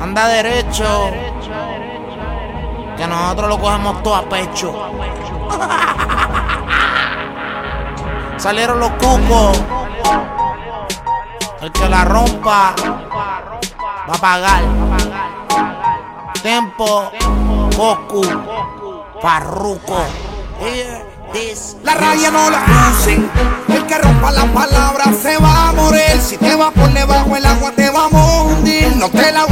anda derecho. Que nosotros lo cogemos todo a pecho. Salieron los cucos. El que la rompa va a pagar. Tempo, Goku, Farruko. La raya no la crucen. El que rompa la palabra se va a morir. Si te va por debajo el agua te vamos a hundir. No te la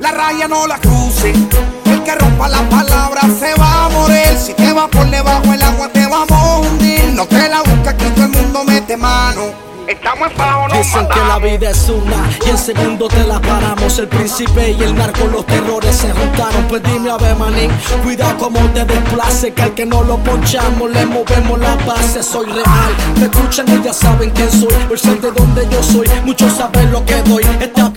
La raya no la crucen. El que rompa la palabra se va a morir. Si te va por debajo el agua te vamos a hundir. No te la busca aquí todo el mundo mete mano. Estamos en Dicen que la vida es una y en segundo te la paramos. El príncipe y el narco, los terrores se juntaron. Pues dime a ver, manín, cuidado como te desplace. Que al que no lo ponchamos le movemos la base. Soy real, me escuchan y ya saben quién soy. Por ser de donde yo soy, muchos saben lo que doy. Esta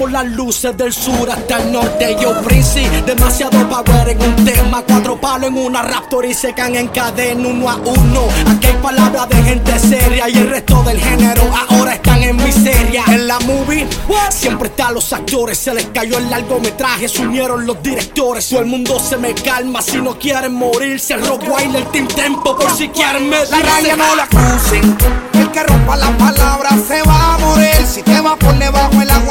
Apagamos las luces del sur hasta el norte. Yo, príncipe, demasiado power en un tema. Cuatro palos en una raptor y se caen en cadena uno a uno. Aquí hay palabras de gente seria y el resto del género ahora están en miseria. En la movie siempre están los actores, se les cayó el largometraje, se unieron los directores. Todo el mundo se me calma si no quieren morirse. El rock wild, el team tempo por si quieren La raya no la crucen. El que rompa la palabra se va a morir. Si te va por debajo el agua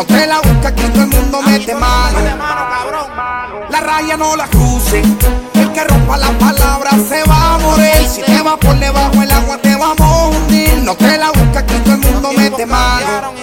No te la busca aquí todo el mundo mete mano. La raya no la crucen. El que rompa la palabra se va a morir. Si te va por debajo el agua te vamos a hundir. No te la busca aquí todo el mundo mete mano.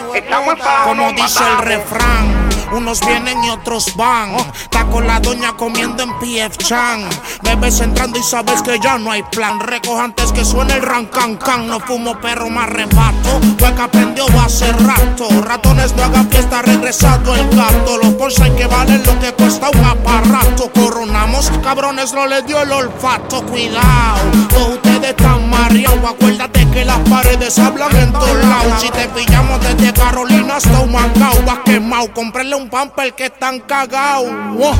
Como dice el refrán, unos vienen y otros van. Está con la doña comiendo en PF Chan. Bebes entrando y sabes que ya no hay plan. Recoja antes que suene el rancan can. No fumo perro más rebato. Fue que aprendió hace rato. Ratones no hagan fiesta, regresado el gato. Los bolsos hay que valen lo que cuesta un aparato. Coronamos, cabrones, no les dio el olfato. Cuidado, todos ustedes están mareados. Acuérdate que las paredes hablan en todos lados. Si te pillamos desde vas. Comprarle un pamper que están cagados. Wow.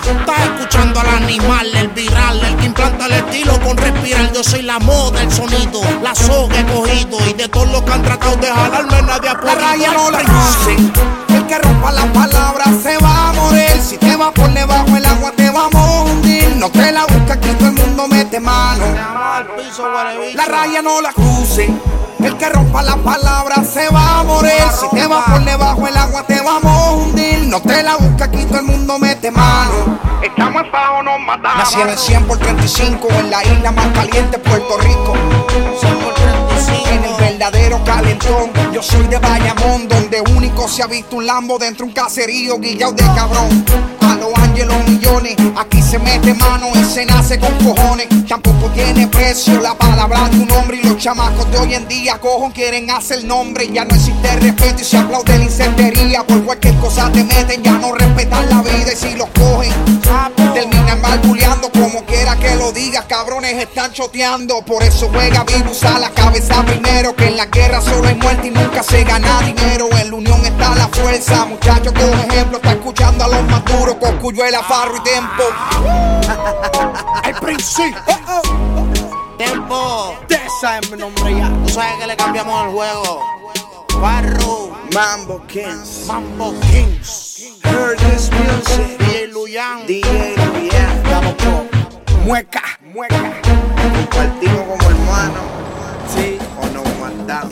Estás escuchando al animal, el viral, el que implanta el estilo con respirar. Yo soy la moda, el sonido, la soga he cogido. Y de todos los que han tratado de jalarme, nadie ha La podido. raya no la crucen. El que rompa la palabra se va a morir. Si te va por debajo el agua te vamos a hundir. No te la busca aquí todo el mundo mete mano. La raya no la crucen. El que rompa la palabra se va a morir. Si te va por debajo agua te vamos a hundir. No te la busca aquí todo el mundo mete mano. Estamos en nos matamos. Nací en el 100 por 35 en la isla más caliente, Puerto Rico. En el verdadero calentón, yo soy de Bayamón, donde único se ha visto un Lambo dentro de un caserío guillao de cabrón. A los ángeles millones, aquí se mete mano y se nace con cojones. Tampoco tiene precio la palabra de un hombre y los chamacos de hoy en día cojon quieren hacer nombre. Ya no existe respeto y se aplaude la incentería. Por cualquier cosa te meten, ya no respetan la vida y si los cogen, Cabrones están choteando, por eso juega vivo, usa la cabeza primero. Que en la guerra solo hay muerte y nunca se gana dinero. En la unión está la fuerza, muchachos, como ejemplo. Está escuchando a los más duros, con Cuyuela, Farro y Tempo. El príncipe, Tempo, esa es mi nombre ya. tú sabes que le cambiamos el juego. Farru, Mambo Kings, Mambo Kings, heard this music. DJ Luyan. DJ Luyan, con mueca, mueca. Compartimos como hermanos, sí, o nos matamos.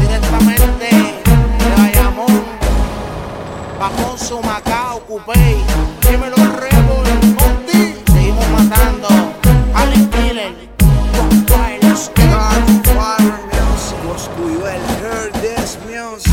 directamente de Bayamón, Macao, Coupé, dímelo Rebo, el Monty, seguimos matando, Allen Killer, music, heard this music.